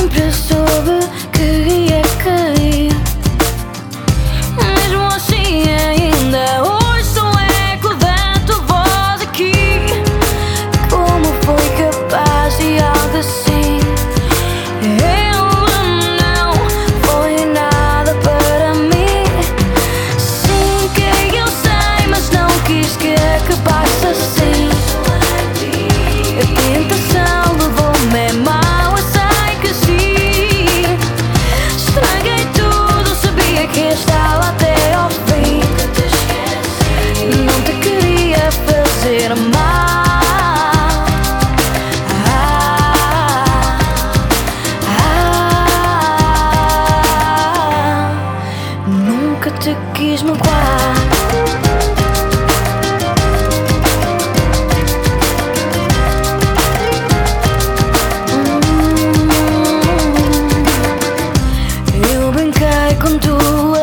tempest over te quis magoar. Hum, eu brinquei com tua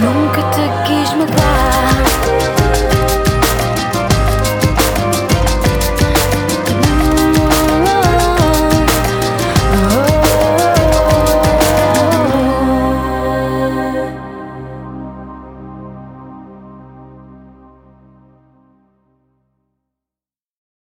Nunca te quis mudar.